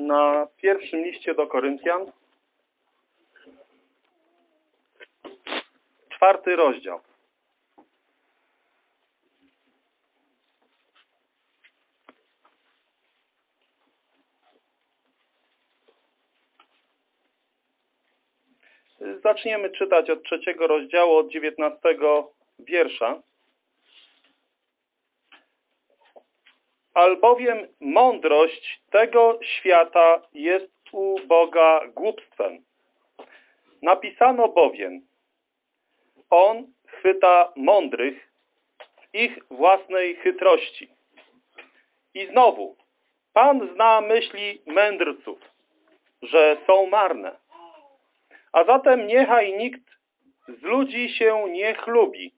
na pierwszym liście do Koryntian, czwarty rozdział. Zaczniemy czytać od trzeciego rozdziału, od dziewiętnastego wiersza. Albowiem mądrość tego świata jest u Boga głupstwem. Napisano bowiem, On chwyta mądrych w ich własnej chytrości. I znowu, Pan zna myśli mędrców, że są marne. A zatem niechaj nikt z ludzi się nie chlubi.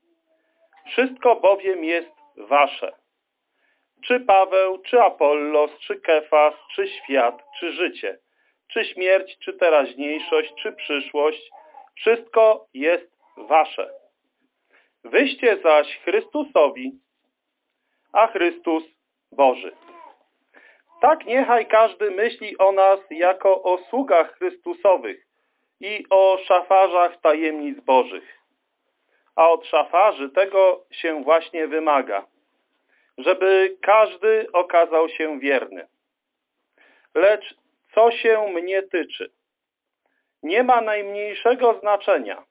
Wszystko bowiem jest wasze. Czy Paweł, czy Apollos, czy Kefas, czy świat, czy życie, czy śmierć, czy teraźniejszość, czy przyszłość, wszystko jest wasze. Wyście zaś Chrystusowi, a Chrystus Boży. Tak niechaj każdy myśli o nas jako o sługach Chrystusowych i o szafarzach tajemnic Bożych. A od szafarzy tego się właśnie wymaga, żeby każdy okazał się wierny. Lecz co się mnie tyczy, nie ma najmniejszego znaczenia,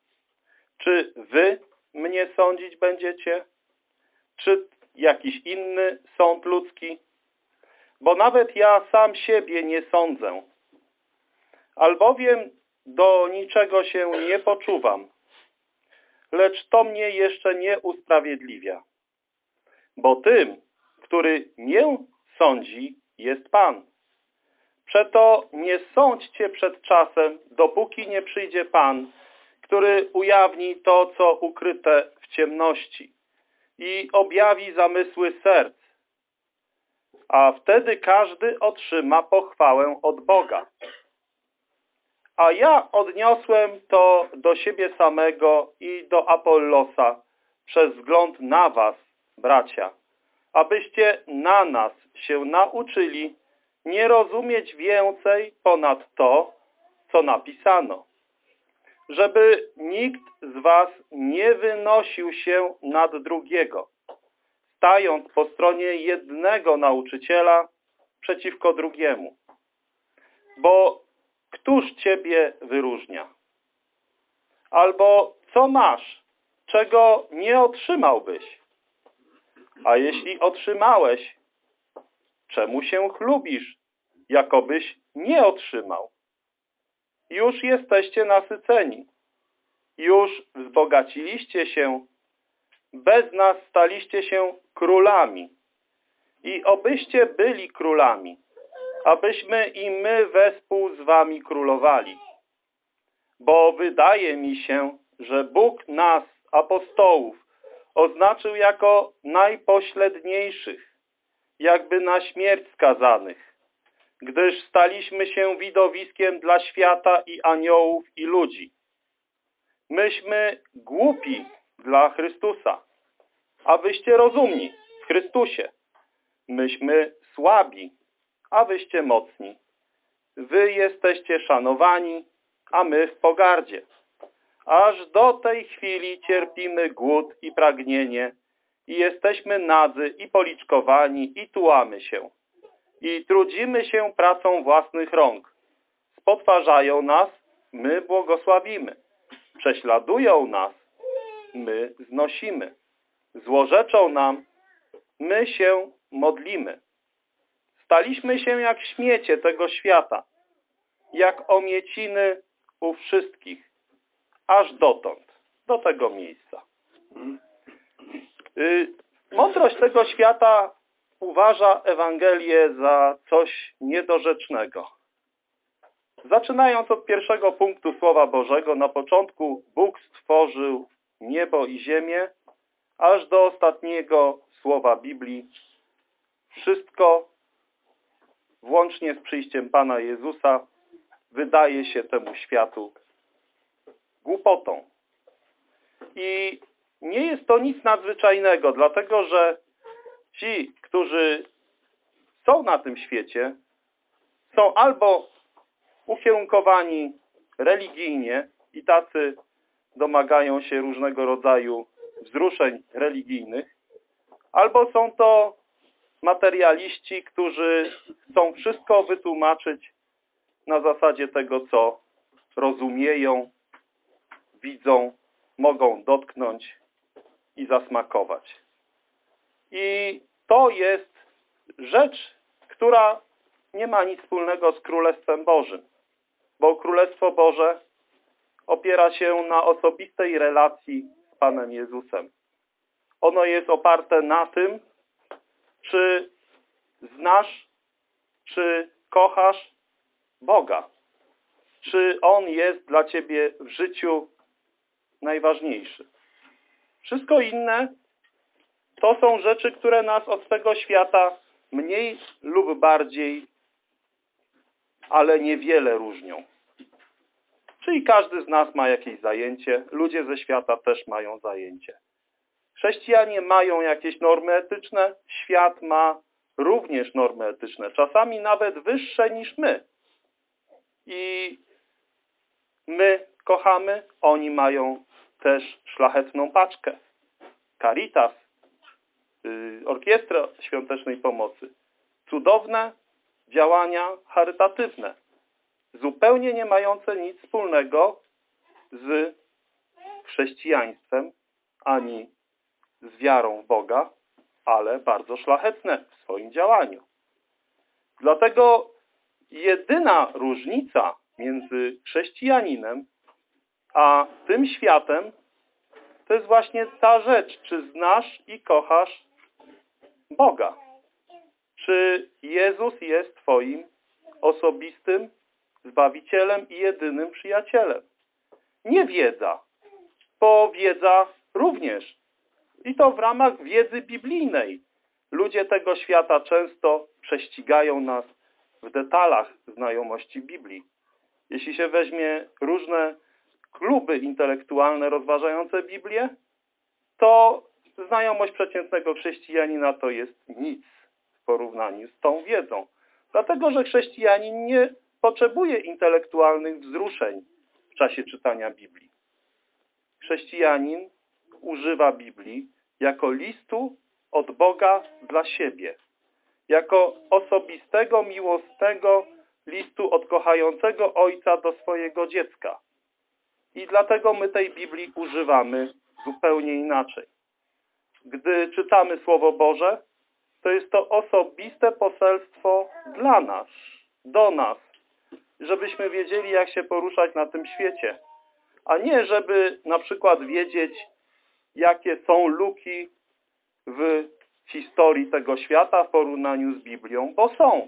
czy wy mnie sądzić będziecie, czy jakiś inny sąd ludzki, bo nawet ja sam siebie nie sądzę. Albowiem do niczego się nie poczuwam, lecz to mnie jeszcze nie usprawiedliwia. Bo tym, który mię sądzi, jest Pan. Przeto nie sądźcie przed czasem, dopóki nie przyjdzie Pan, który ujawni to, co ukryte w ciemności i objawi zamysły serc. A wtedy każdy otrzyma pochwałę od Boga. A ja odniosłem to do siebie samego i do Apollosa przez wzgląd na was, bracia, abyście na nas się nauczyli nie rozumieć więcej ponad to, co napisano. Żeby nikt z was nie wynosił się nad drugiego, stając po stronie jednego nauczyciela przeciwko drugiemu. Bo któż ciebie wyróżnia? Albo co masz, czego nie otrzymałbyś? A jeśli otrzymałeś, czemu się chlubisz, jakobyś nie otrzymał? Już jesteście nasyceni. Już wzbogaciliście się. Bez nas staliście się królami. I obyście byli królami abyśmy i my wespół z wami królowali. Bo wydaje mi się, że Bóg nas, apostołów, oznaczył jako najpośledniejszych, jakby na śmierć skazanych, gdyż staliśmy się widowiskiem dla świata i aniołów i ludzi. Myśmy głupi dla Chrystusa, a wyście rozumni w Chrystusie. Myśmy słabi, a wyście mocni. Wy jesteście szanowani, a my w pogardzie. Aż do tej chwili cierpimy głód i pragnienie i jesteśmy nadzy i policzkowani i tułamy się. I trudzimy się pracą własnych rąk. Spotwarzają nas, my błogosławimy. Prześladują nas, my znosimy. Złorzeczą nam, my się modlimy. Staliśmy się jak śmiecie tego świata, jak omieciny u wszystkich, aż dotąd, do tego miejsca. Y, mądrość tego świata uważa Ewangelię za coś niedorzecznego. Zaczynając od pierwszego punktu Słowa Bożego, na początku Bóg stworzył niebo i ziemię, aż do ostatniego słowa Biblii. Wszystko włącznie z przyjściem Pana Jezusa, wydaje się temu światu głupotą. I nie jest to nic nadzwyczajnego, dlatego że ci, którzy są na tym świecie, są albo ukierunkowani religijnie i tacy domagają się różnego rodzaju wzruszeń religijnych, albo są to materialiści, którzy chcą wszystko wytłumaczyć na zasadzie tego, co rozumieją, widzą, mogą dotknąć i zasmakować. I to jest rzecz, która nie ma nic wspólnego z Królestwem Bożym, bo Królestwo Boże opiera się na osobistej relacji z Panem Jezusem. Ono jest oparte na tym, czy znasz, czy kochasz Boga. Czy On jest dla Ciebie w życiu najważniejszy. Wszystko inne to są rzeczy, które nas od tego świata mniej lub bardziej, ale niewiele różnią. Czyli każdy z nas ma jakieś zajęcie, ludzie ze świata też mają zajęcie. Chrześcijanie mają jakieś normy etyczne, świat ma również normy etyczne, czasami nawet wyższe niż my. I my kochamy, oni mają też szlachetną paczkę. Caritas, yy, Orkiestra Świątecznej Pomocy. Cudowne działania charytatywne, zupełnie nie mające nic wspólnego z chrześcijaństwem, ani z wiarą w Boga, ale bardzo szlachetne w swoim działaniu. Dlatego jedyna różnica między chrześcijaninem a tym światem to jest właśnie ta rzecz, czy znasz i kochasz Boga. Czy Jezus jest Twoim osobistym Zbawicielem i jedynym przyjacielem. Nie wiedza, bo wiedza również. I to w ramach wiedzy biblijnej. Ludzie tego świata często prześcigają nas w detalach znajomości Biblii. Jeśli się weźmie różne kluby intelektualne rozważające Biblię, to znajomość przeciętnego chrześcijanina to jest nic w porównaniu z tą wiedzą. Dlatego, że chrześcijanin nie potrzebuje intelektualnych wzruszeń w czasie czytania Biblii. Chrześcijanin używa Biblii jako listu od Boga dla siebie, jako osobistego, miłosnego listu od kochającego ojca do swojego dziecka. I dlatego my tej Biblii używamy zupełnie inaczej. Gdy czytamy Słowo Boże, to jest to osobiste poselstwo dla nas, do nas, żebyśmy wiedzieli, jak się poruszać na tym świecie. A nie, żeby na przykład wiedzieć, jakie są luki w historii tego świata w porównaniu z Biblią, bo są.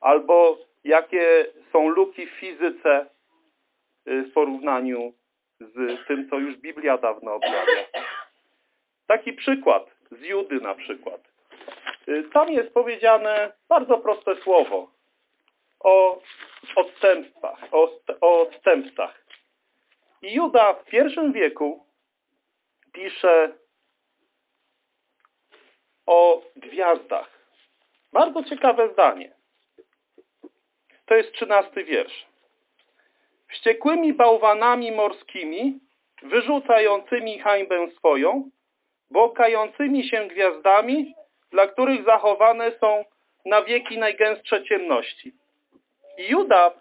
Albo jakie są luki w fizyce w porównaniu z tym, co już Biblia dawno objawia. Taki przykład, z Judy na przykład. Y, tam jest powiedziane bardzo proste słowo o odstępstwach, o, o odstępstach. I Juda w pierwszym wieku pisze o gwiazdach. Bardzo ciekawe zdanie. To jest trzynasty wiersz. Wściekłymi bałwanami morskimi, wyrzucającymi hańbę swoją, błąkającymi się gwiazdami, dla których zachowane są na wieki najgęstsze ciemności. I Juda,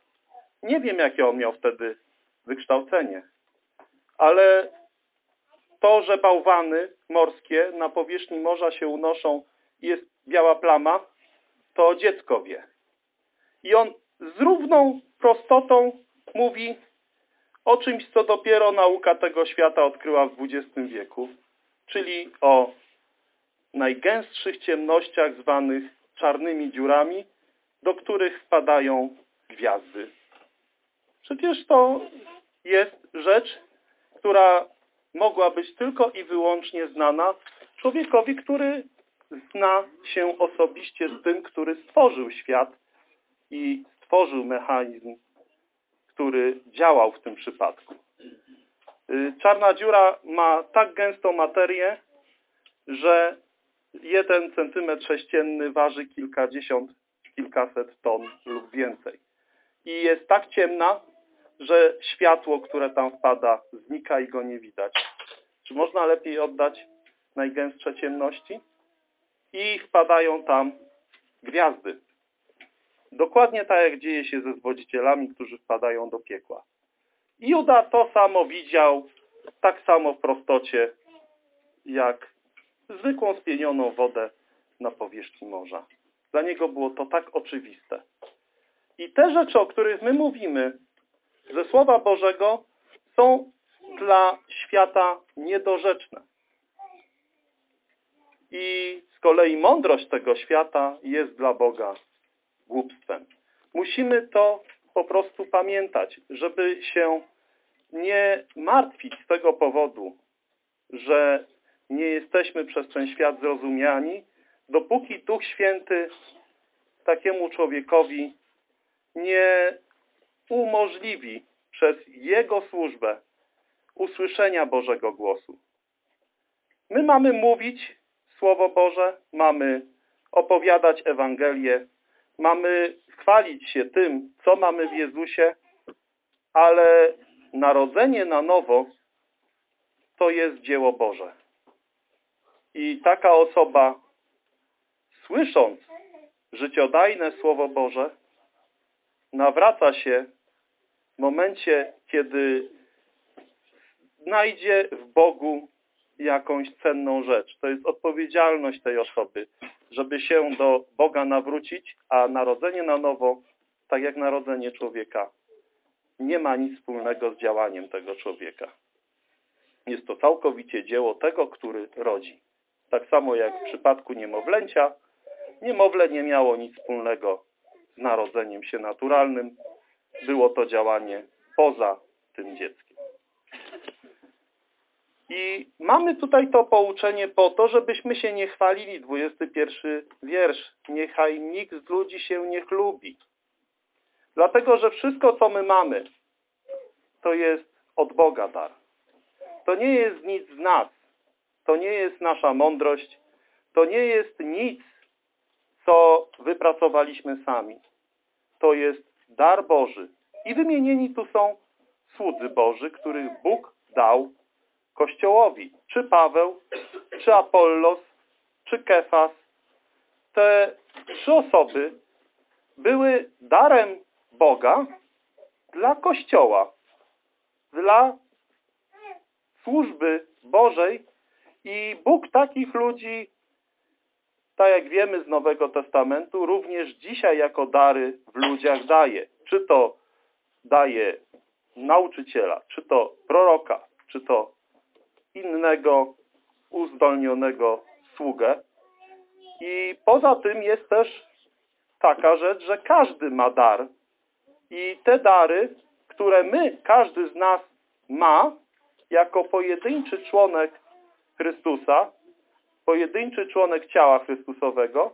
nie wiem jakie on miał wtedy wykształcenie, ale to, że bałwany morskie na powierzchni morza się unoszą jest biała plama, to dziecko wie. I on z równą prostotą mówi o czymś, co dopiero nauka tego świata odkryła w XX wieku, czyli o najgęstszych ciemnościach zwanych czarnymi dziurami, do których wpadają gwiazdy. Przecież to jest rzecz, która mogła być tylko i wyłącznie znana człowiekowi, który zna się osobiście z tym, który stworzył świat i stworzył mechanizm, który działał w tym przypadku. Y, czarna dziura ma tak gęstą materię, że jeden centymetr sześcienny waży kilkadziesiąt kilkaset ton lub więcej. I jest tak ciemna, że światło, które tam wpada, znika i go nie widać. Czy można lepiej oddać najgęstsze ciemności? I wpadają tam gwiazdy. Dokładnie tak, jak dzieje się ze zwodzicielami, którzy wpadają do piekła. Juda to samo widział, tak samo w prostocie, jak zwykłą spienioną wodę na powierzchni morza. Dla niego było to tak oczywiste. I te rzeczy, o których my mówimy ze Słowa Bożego są dla świata niedorzeczne. I z kolei mądrość tego świata jest dla Boga głupstwem. Musimy to po prostu pamiętać, żeby się nie martwić z tego powodu, że nie jesteśmy przez ten świat zrozumiani, dopóki Duch Święty takiemu człowiekowi nie umożliwi przez Jego służbę usłyszenia Bożego głosu. My mamy mówić Słowo Boże, mamy opowiadać Ewangelię, mamy chwalić się tym, co mamy w Jezusie, ale narodzenie na nowo to jest dzieło Boże. I taka osoba, słysząc życiodajne Słowo Boże, nawraca się w momencie, kiedy znajdzie w Bogu jakąś cenną rzecz. To jest odpowiedzialność tej osoby, żeby się do Boga nawrócić, a narodzenie na nowo, tak jak narodzenie człowieka, nie ma nic wspólnego z działaniem tego człowieka. Jest to całkowicie dzieło tego, który rodzi. Tak samo jak w przypadku niemowlęcia, niemowlę nie miało nic wspólnego z narodzeniem się naturalnym. Było to działanie poza tym dzieckiem. I mamy tutaj to pouczenie po to, żebyśmy się nie chwalili. 21 wiersz. Niechaj nikt z ludzi się nie chlubi. Dlatego, że wszystko, co my mamy, to jest od Boga dar. To nie jest nic z nas. To nie jest nasza mądrość. To nie jest nic, co wypracowaliśmy sami. To jest dar Boży. I wymienieni tu są słudzy Boży, których Bóg dał Kościołowi. Czy Paweł, czy Apollos, czy Kefas. Te trzy osoby były darem Boga dla Kościoła, dla służby Bożej i Bóg takich ludzi, tak jak wiemy z Nowego Testamentu, również dzisiaj jako dary w ludziach daje. Czy to daje nauczyciela, czy to proroka, czy to innego uzdolnionego sługę. I poza tym jest też taka rzecz, że każdy ma dar i te dary, które my, każdy z nas ma, jako pojedynczy członek Chrystusa, pojedynczy członek ciała Chrystusowego,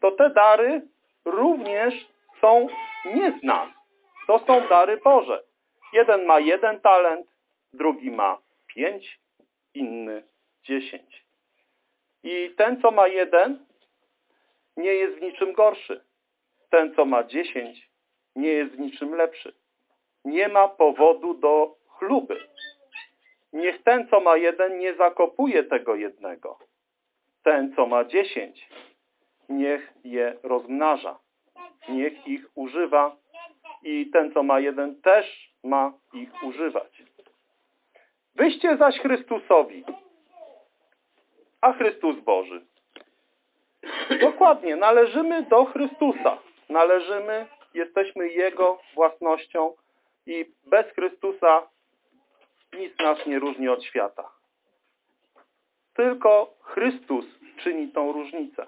to te dary również są nie z nas. To są dary Boże. Jeden ma jeden talent, drugi ma pięć, inny dziesięć. I ten, co ma jeden, nie jest w niczym gorszy. Ten, co ma dziesięć, nie jest w niczym lepszy. Nie ma powodu do chluby. Niech ten, co ma jeden, nie zakopuje tego jednego. Ten, co ma dziesięć, niech je rozmnaża. Niech ich używa i ten, co ma jeden, też ma ich używać. Wyście zaś Chrystusowi, a Chrystus Boży. Dokładnie, należymy do Chrystusa. Należymy, jesteśmy Jego własnością i bez Chrystusa nic nas nie różni od świata. Tylko Chrystus czyni tą różnicę.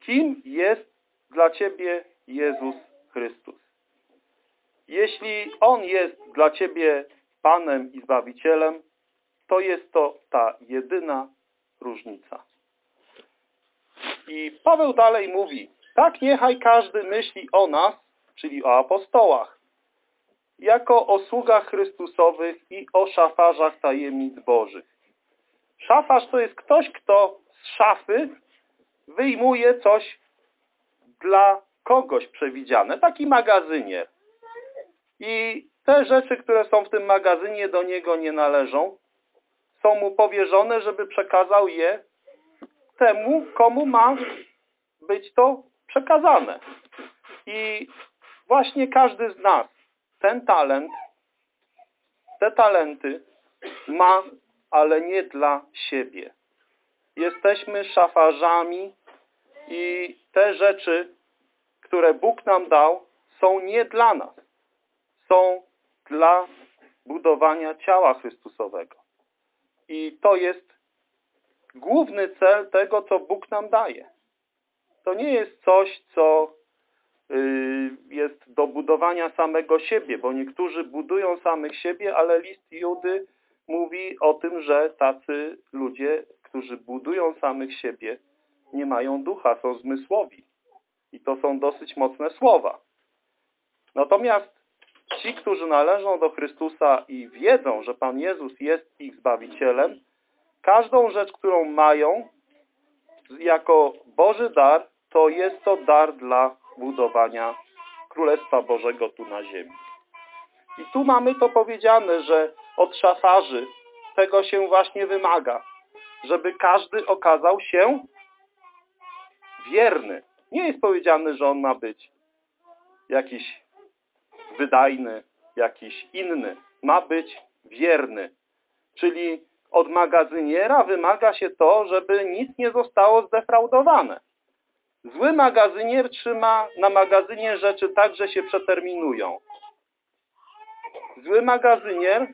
Kim jest dla Ciebie Jezus Chrystus? Jeśli On jest dla Ciebie Panem i Zbawicielem, to jest to ta jedyna różnica. I Paweł dalej mówi, tak niechaj każdy myśli o nas, czyli o apostołach, jako o sługach Chrystusowych i o szafarzach tajemnic Bożych. Szafarz to jest ktoś, kto z szafy wyjmuje coś dla kogoś przewidziane, taki magazynier. I te rzeczy, które są w tym magazynie do niego nie należą, są mu powierzone, żeby przekazał je temu, komu ma być to przekazane. I właśnie każdy z nas ten talent, te talenty ma, ale nie dla siebie. Jesteśmy szafarzami i te rzeczy, które Bóg nam dał, są nie dla nas. Są dla budowania ciała Chrystusowego. I to jest główny cel tego, co Bóg nam daje. To nie jest coś, co y, jest do budowania samego siebie, bo niektórzy budują samych siebie, ale list Judy mówi o tym, że tacy ludzie, którzy budują samych siebie, nie mają ducha, są zmysłowi. I to są dosyć mocne słowa. Natomiast ci, którzy należą do Chrystusa i wiedzą, że Pan Jezus jest ich Zbawicielem, każdą rzecz, którą mają jako Boży dar, to jest to dar dla budowania Królestwa Bożego tu na ziemi. I tu mamy to powiedziane, że od szafarzy tego się właśnie wymaga, żeby każdy okazał się wierny. Nie jest powiedziane, że on ma być jakiś wydajny, jakiś inny. Ma być wierny. Czyli od magazyniera wymaga się to, żeby nic nie zostało zdefraudowane. Zły magazynier trzyma na magazynie rzeczy tak, że się przeterminują. Zły magazynier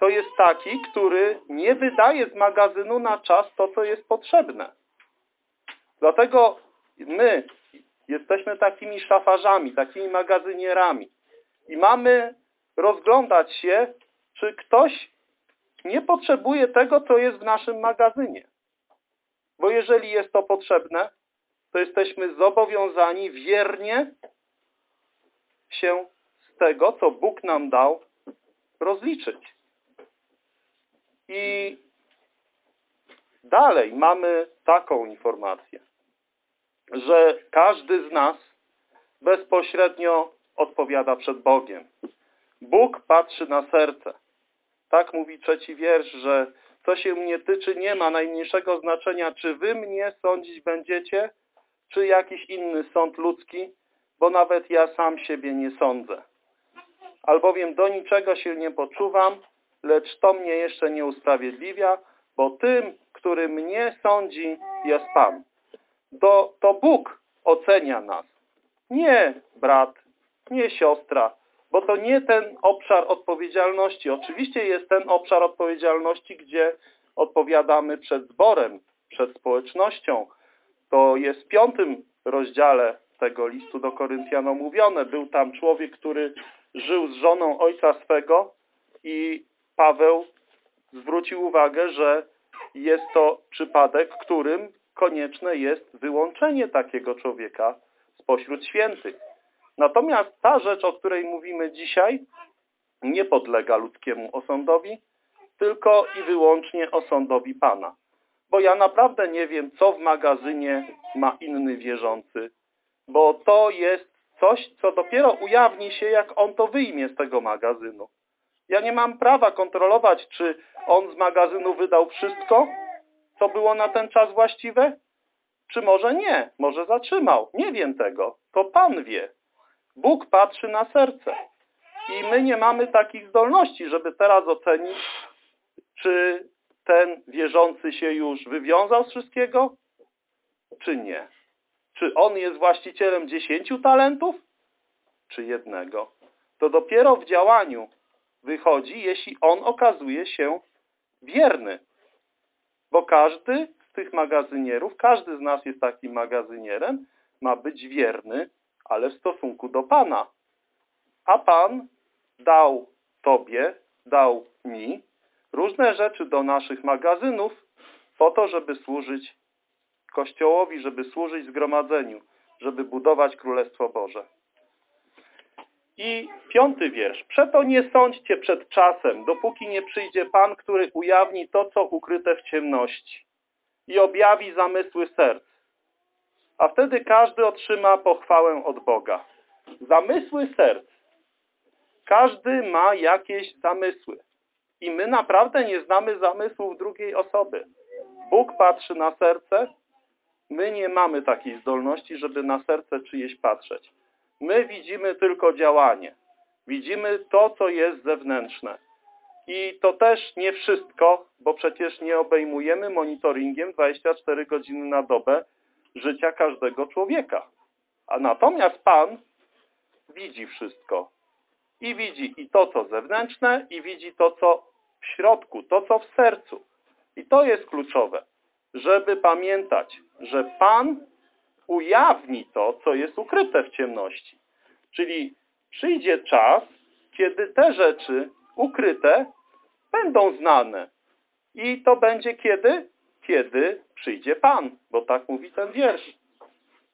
to jest taki, który nie wydaje z magazynu na czas to, co jest potrzebne. Dlatego my jesteśmy takimi szafarzami, takimi magazynierami i mamy rozglądać się, czy ktoś nie potrzebuje tego, co jest w naszym magazynie. Bo jeżeli jest to potrzebne, to jesteśmy zobowiązani wiernie się z tego, co Bóg nam dał, rozliczyć. I dalej mamy taką informację, że każdy z nas bezpośrednio odpowiada przed Bogiem. Bóg patrzy na serce. Tak mówi trzeci wiersz, że co się mnie tyczy, nie ma najmniejszego znaczenia, czy wy mnie sądzić będziecie, czy jakiś inny sąd ludzki, bo nawet ja sam siebie nie sądzę. Albowiem do niczego się nie poczuwam, lecz to mnie jeszcze nie usprawiedliwia, bo tym, który mnie sądzi, jest Pan. To, to Bóg ocenia nas. Nie brat, nie siostra, bo to nie ten obszar odpowiedzialności. Oczywiście jest ten obszar odpowiedzialności, gdzie odpowiadamy przed zborem, przed społecznością. To jest w piątym rozdziale tego listu do Koryntian mówione. Był tam człowiek, który żył z żoną ojca swego i Paweł zwrócił uwagę, że jest to przypadek, w którym konieczne jest wyłączenie takiego człowieka spośród świętych. Natomiast ta rzecz, o której mówimy dzisiaj, nie podlega ludzkiemu osądowi, tylko i wyłącznie osądowi Pana. Bo ja naprawdę nie wiem, co w magazynie ma inny wierzący, bo to jest coś, co dopiero ujawni się, jak on to wyjmie z tego magazynu. Ja nie mam prawa kontrolować, czy on z magazynu wydał wszystko, co było na ten czas właściwe, czy może nie, może zatrzymał. Nie wiem tego. To Pan wie. Bóg patrzy na serce. I my nie mamy takich zdolności, żeby teraz ocenić, czy ten wierzący się już wywiązał z wszystkiego, czy nie. Czy on jest właścicielem dziesięciu talentów, czy jednego. To dopiero w działaniu wychodzi, jeśli on okazuje się wierny. Bo każdy z tych magazynierów, każdy z nas jest takim magazynierem, ma być wierny ale w stosunku do Pana. A Pan dał Tobie, dał mi różne rzeczy do naszych magazynów po to, żeby służyć Kościołowi, żeby służyć zgromadzeniu, żeby budować Królestwo Boże. I piąty wiersz. Przeto nie sądźcie przed czasem, dopóki nie przyjdzie Pan, który ujawni to, co ukryte w ciemności i objawi zamysły serc. a wtedy każdy otrzyma pochwałę od Boga. Zamysły serc. Każdy ma jakieś zamysły. I my naprawdę nie znamy zamysłów drugiej osoby. Bóg patrzy na serce, my nie mamy takiej zdolności, żeby na serce czyjeś patrzeć. My widzimy tylko działanie. Widzimy to, co jest zewnętrzne. I to też nie wszystko, bo przecież nie obejmujemy monitoringiem 24 godziny na dobę życia każdego człowieka. A natomiast Pan widzi wszystko. I widzi i to, co zewnętrzne, i widzi to, co w środku, to, co w sercu. I to jest kluczowe, żeby pamiętać, że Pan ujawni to, co jest ukryte w ciemności. Czyli przyjdzie czas, kiedy te rzeczy ukryte będą znane. I to będzie kiedy? Kiedy przyjdzie Pan, bo tak mówi ten wiersz.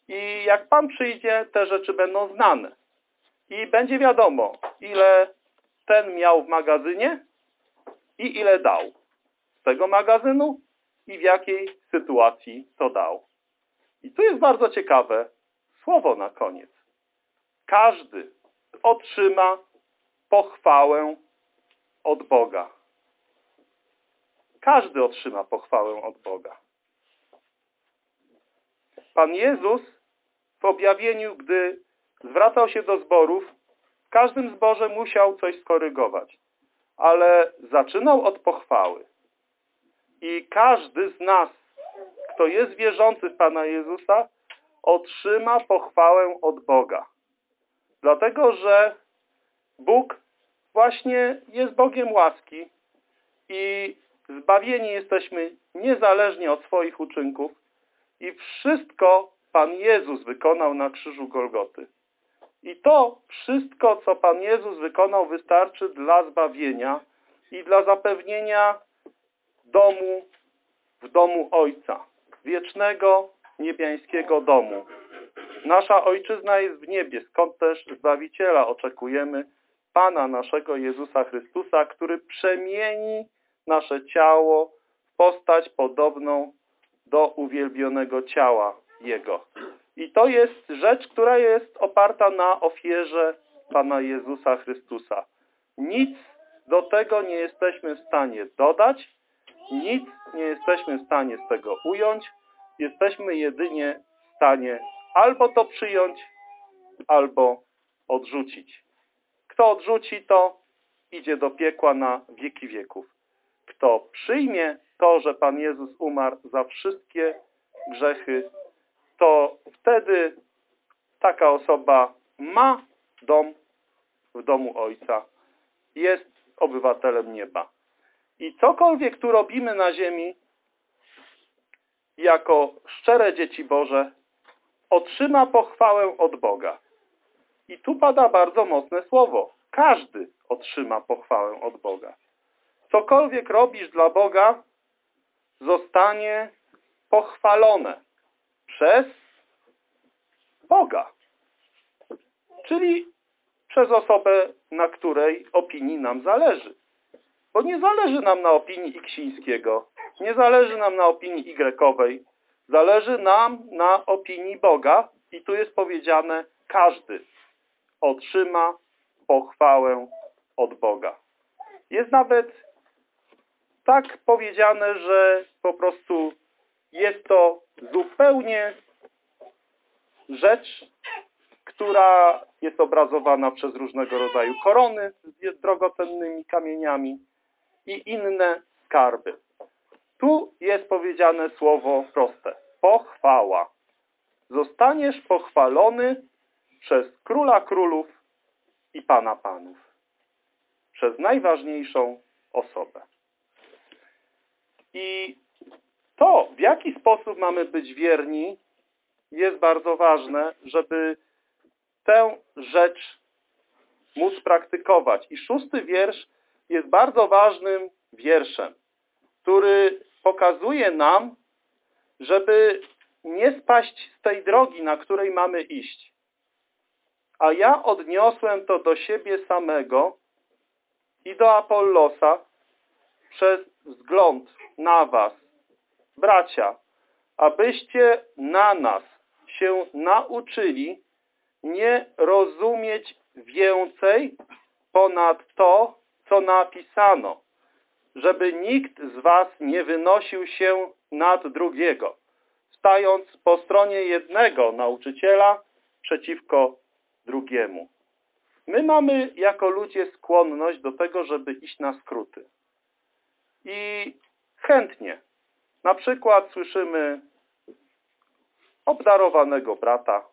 I jak Pan przyjdzie, te rzeczy będą znane. I będzie wiadomo, ile ten miał w magazynie i ile dał z tego magazynu i w jakiej sytuacji to dał. I tu jest bardzo ciekawe słowo na koniec. Każdy otrzyma pochwałę od Boga. Każdy otrzyma pochwałę od Boga. Pan Jezus w objawieniu, gdy zwracał się do zborów, w każdym zborze musiał coś skorygować, ale zaczynał od pochwały. I każdy z nas, kto jest wierzący w Pana Jezusa, otrzyma pochwałę od Boga. Dlatego, że Bóg właśnie jest Bogiem łaski i zbawieni jesteśmy niezależnie od swoich uczynków i wszystko Pan Jezus wykonał na krzyżu Golgoty. I to wszystko, co Pan Jezus wykonał, wystarczy dla zbawienia i dla zapewnienia domu w domu Ojca, wiecznego, niebiańskiego domu. Nasza Ojczyzna jest w niebie, skąd też Zbawiciela oczekujemy, Pana naszego Jezusa Chrystusa, który przemieni nasze ciało w postać podobną do uwielbionego ciała Jego. I to jest rzecz, która jest oparta na ofierze Pana Jezusa Chrystusa. Nic do tego nie jesteśmy w stanie dodać, nic nie jesteśmy w stanie z tego ująć, jesteśmy jedynie w stanie albo to przyjąć, albo odrzucić. Kto odrzuci to, idzie do piekła na wieki wieków. Kto przyjmie to, że Pan Jezus umarł za wszystkie grzechy, to wtedy taka osoba ma dom w domu Ojca. Jest obywatelem nieba. I cokolwiek tu robimy na ziemi, jako szczere dzieci Boże, otrzyma pochwałę od Boga. I tu pada bardzo mocne słowo. Każdy otrzyma pochwałę od Boga. Cokolwiek robisz dla Boga, zostanie pochwalone przez Boga. Czyli przez osobę, na której opinii nam zależy. Bo nie zależy nam na opinii Iksińskiego, nie zależy nam na opinii Y, zależy nam na opinii Boga i tu jest powiedziane każdy otrzyma pochwałę od Boga. Jest nawet tak powiedziane, że po prostu jest to zupełnie rzecz, która jest obrazowana przez różnego rodzaju korony z drogocennymi kamieniami i inne skarby. Tu jest powiedziane słowo proste. Pochwała. Zostaniesz pochwalony przez Króla Królów i Pana Panów. Przez najważniejszą osobę. I to, w jaki sposób mamy być wierni, jest bardzo ważne, żeby tę rzecz móc praktykować. I szósty wiersz jest bardzo ważnym wierszem, który pokazuje nam, żeby nie spaść z tej drogi, na której mamy iść. A ja odniosłem to do siebie samego i do Apollosa przez wzgląd na was, bracia, abyście na nas się nauczyli nie rozumieć więcej ponad to, co napisano, żeby nikt z was nie wynosił się nad drugiego, stając po stronie jednego nauczyciela przeciwko drugiemu. My mamy jako ludzie skłonność do tego, żeby iść na skróty. I chętnie. Na przykład słyszymy obdarowanego brata,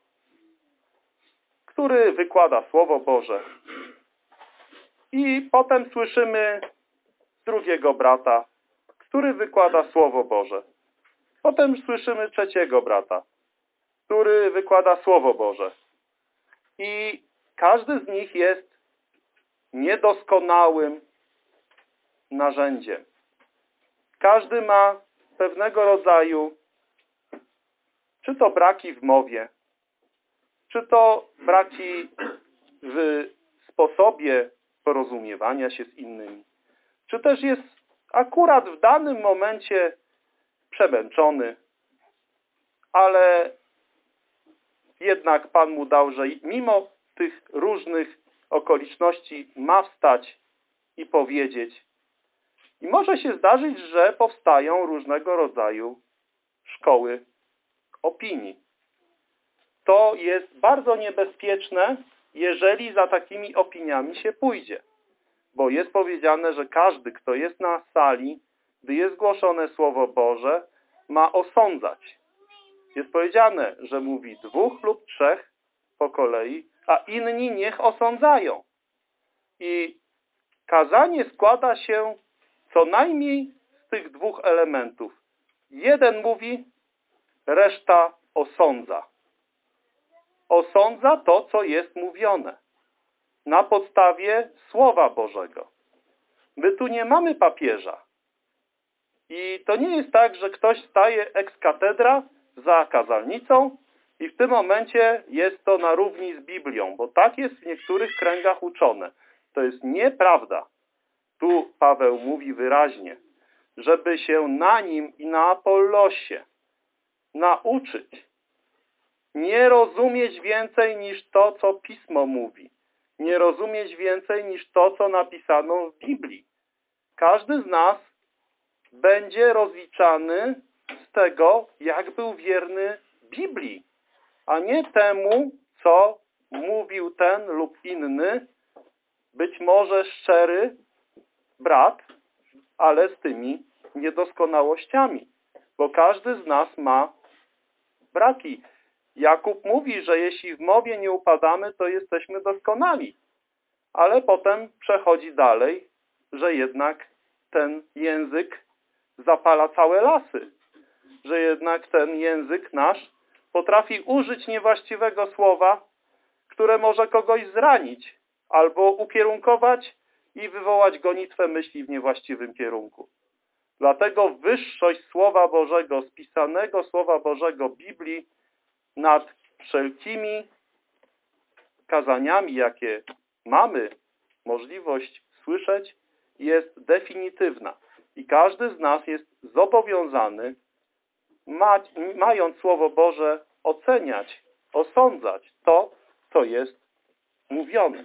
który wykłada Słowo Boże. I potem słyszymy drugiego brata, który wykłada Słowo Boże. Potem słyszymy trzeciego brata, który wykłada Słowo Boże. I każdy z nich jest niedoskonałym narzędziem. Każdy ma pewnego rodzaju czy to braki w mowie, czy to braki w sposobie porozumiewania się z innymi, czy też jest akurat w danym momencie przemęczony, ale jednak Pan mu dał, że mimo tych różnych okoliczności ma wstać i powiedzieć. I może się zdarzyć, że powstają różnego rodzaju szkoły opinii. To jest bardzo niebezpieczne, jeżeli za takimi opiniami się pójdzie. Bo jest powiedziane, że każdy, kto jest na sali, gdy jest głoszone Słowo Boże, ma osądzać. Jest powiedziane, że mówi dwóch lub trzech po kolei, a inni niech osądzają. I kazanie składa się co najmniej z tych dwóch elementów. Jeden mówi, reszta osądza. Osądza to, co jest mówione na podstawie Słowa Bożego. My tu nie mamy papieża. I to nie jest tak, że ktoś staje ex katedra za kazalnicą i w tym momencie jest to na równi z Biblią, bo tak jest w niektórych kręgach uczone. To jest nieprawda. Tu Paweł mówi wyraźnie, żeby się na nim i na Apollosie nauczyć. Nie rozumieć więcej niż to, co Pismo mówi. Nie rozumieć więcej niż to, co napisano w Biblii. Każdy z nas będzie rozliczany z tego, jak był wierny Biblii, a nie temu, co mówił ten lub inny, być może szczery brat, ale z tymi niedoskonałościami. Bo każdy z nas ma braki. Jakub mówi, że jeśli w mowie nie upadamy, to jesteśmy doskonali. Ale potem przechodzi dalej, że jednak ten język zapala całe lasy. Że jednak ten język nasz potrafi użyć niewłaściwego słowa, które może kogoś zranić albo ukierunkować i wywołać gonitwę myśli w niewłaściwym kierunku. Dlatego wyższość Słowa Bożego, spisanego Słowa Bożego Biblii nad wszelkimi kazaniami, jakie mamy możliwość słyszeć, jest definitywna. I każdy z nas jest zobowiązany, mając Słowo Boże, oceniać, osądzać to, co jest mówione.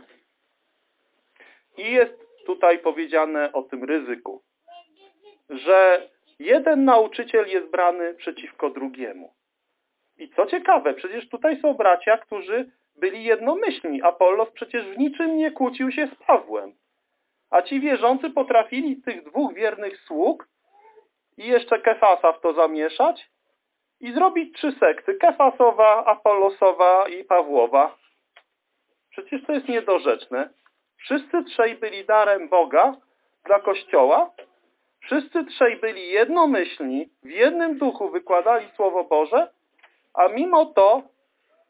I jest tutaj powiedziane o tym ryzyku że jeden nauczyciel jest brany przeciwko drugiemu. I co ciekawe, przecież tutaj są bracia, którzy byli jednomyślni. Apollos przecież w niczym nie kłócił się z Pawłem. A ci wierzący potrafili tych dwóch wiernych sług i jeszcze Kefasa w to zamieszać i zrobić trzy sekty. Kefasowa, Apollosowa i Pawłowa. Przecież to jest niedorzeczne. Wszyscy trzej byli darem Boga dla Kościoła, Wszyscy trzej byli jednomyślni, w jednym duchu wykładali Słowo Boże, a mimo to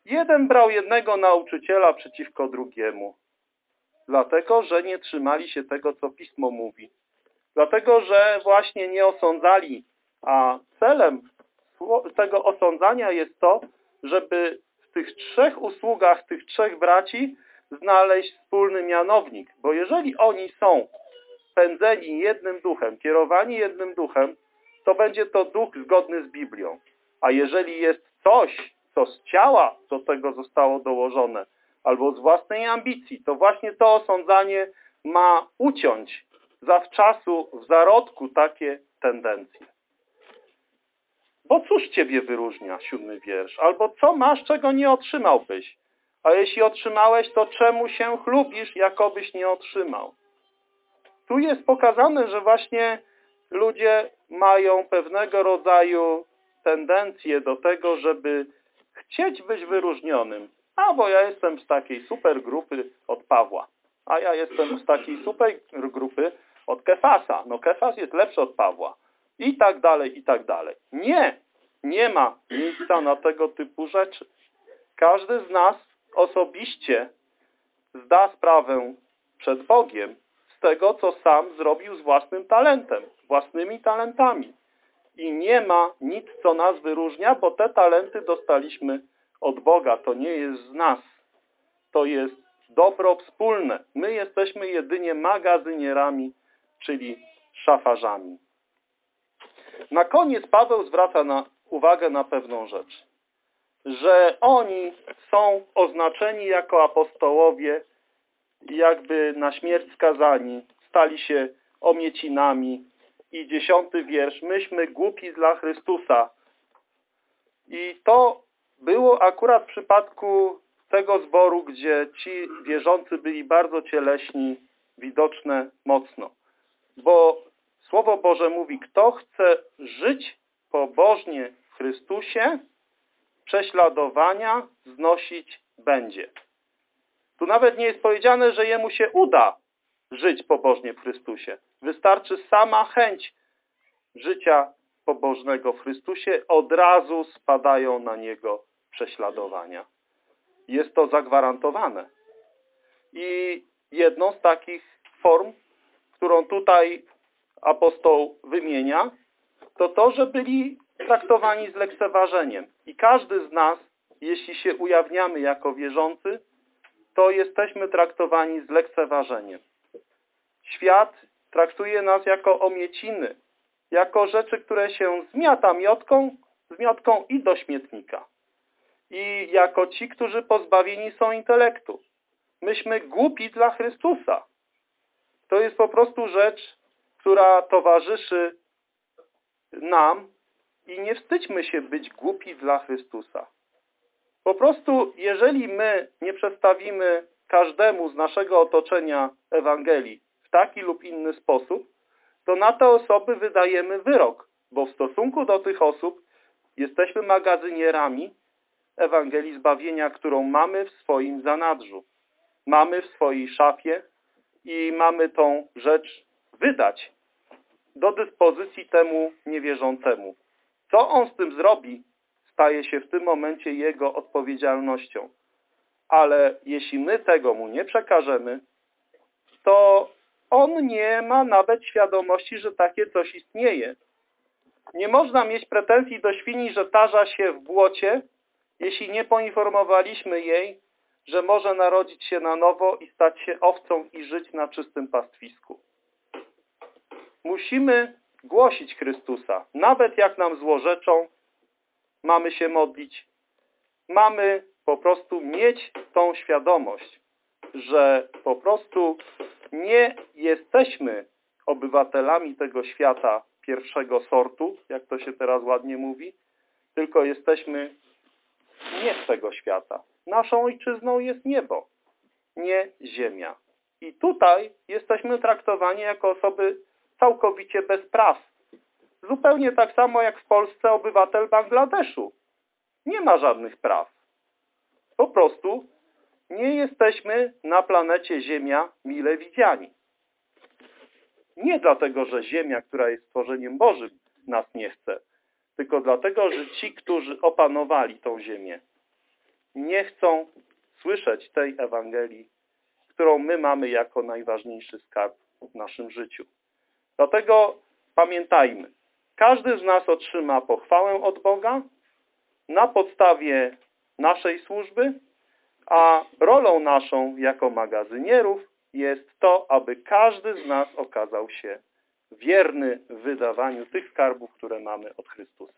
jeden brał jednego nauczyciela przeciwko drugiemu. Dlatego, że nie trzymali się tego, co Pismo mówi. Dlatego, że właśnie nie osądzali, a celem tego osądzania jest to, żeby w tych trzech usługach tych trzech braci znaleźć wspólny mianownik. Bo jeżeli oni są pędzeni jednym duchem, kierowani jednym duchem, to będzie to duch zgodny z Biblią. A jeżeli jest coś, co z ciała do tego zostało dołożone, albo z własnej ambicji, to właśnie to osądzanie ma uciąć zawczasu w zarodku takie tendencje. Bo cóż ciebie wyróżnia, siódmy wiersz? Albo co masz, czego nie otrzymałbyś? A jeśli otrzymałeś, to czemu się chlubisz, jakobyś nie otrzymał? Tu jest pokazane, że właśnie ludzie mają pewnego rodzaju tendencję do tego, żeby chcieć być wyróżnionym. A, bo ja jestem z takiej super grupy od Pawła, a ja jestem z takiej super grupy od Kefasa. No Kefas jest lepszy od Pawła. I tak dalej, i tak dalej. Nie, nie ma miejsca na tego typu rzeczy. Każdy z nas osobiście zda sprawę przed Bogiem z tego, co sam zrobił z własnym talentem, własnymi talentami. I nie ma nic, co nas wyróżnia, bo te talenty dostaliśmy od Boga. To nie jest z nas. To jest dobro wspólne. My jesteśmy jedynie magazynierami, czyli szafarzami. Na koniec Paweł zwraca na uwagę na pewną rzecz, że oni są oznaczeni jako apostołowie jakby na śmierć skazani, stali się omiecinami. I dziesiąty wiersz, myśmy głupi dla Chrystusa. I to było akurat w przypadku tego zboru, gdzie ci wierzący byli bardzo cieleśni, widoczne mocno. Bo Słowo Boże mówi, kto chce żyć pobożnie w Chrystusie, prześladowania znosić będzie. Tu nawet nie jest powiedziane, że jemu się uda żyć pobożnie w Chrystusie. Wystarczy sama chęć życia pobożnego w Chrystusie, od razu spadają na niego prześladowania. Jest to zagwarantowane. I jedną z takich form, którą tutaj apostoł wymienia, to to, że byli traktowani z lekceważeniem. I każdy z nas, jeśli się ujawniamy jako wierzący, to jesteśmy traktowani z lekceważeniem. Świat traktuje nas jako omieciny, jako rzeczy, które się zmiata miotką, z miotką i do śmietnika. I jako ci, którzy pozbawieni są intelektu. Myśmy głupi dla Chrystusa. To jest po prostu rzecz, która towarzyszy nam i nie wstydźmy się być głupi dla Chrystusa. Po prostu, jeżeli my nie przedstawimy każdemu z naszego otoczenia Ewangelii taki lub inny sposób, to na te osoby wydajemy wyrok, bo w stosunku do tych osób jesteśmy magazynierami Ewangelii zbawienia, którą mamy w swoim zanadrzu. Mamy w swojej szafie i mamy tą rzecz wydać do dyspozycji temu niewierzącemu. Co on z tym zrobi, staje się w tym momencie jego odpowiedzialnością. Ale jeśli my tego mu nie przekażemy, to on nie ma nawet świadomości, że takie coś istnieje. Nie można mieć pretensji do świni, że tarza się w błocie, jeśli nie poinformowaliśmy jej, że może narodzić się na nowo i stać się owcą i żyć na czystym pastwisku. Musimy głosić Chrystusa. Nawet jak nam złorzeczą, mamy się modlić. Mamy po prostu mieć tą świadomość, że po prostu nie jesteśmy obywatelami tego świata pierwszego sortu, jak to się teraz ładnie mówi, tylko jesteśmy nie z tego świata. Naszą ojczyzną jest niebo, nie ziemia. I tutaj jesteśmy traktowani jako osoby całkowicie bez praw. Zupełnie tak samo jak w Polsce obywatel Bangladeszu. Nie ma żadnych praw. Po prostu nie jesteśmy na planecie Ziemia mile widziani. Nie dlatego, że Ziemia, która jest stworzeniem Bożym, nas nie chce, tylko dlatego, że ci, którzy opanowali tą Ziemię, nie chcą słyszeć tej Ewangelii, którą my mamy jako najważniejszy skarb w naszym życiu. Dlatego pamiętajmy, każdy z nas otrzyma pochwałę od Boga na podstawie naszej służby, a rolą naszą jako magazynierów jest to, aby każdy z nas okazał się wierny w wydawaniu tych skarbów, które mamy od Chrystusa.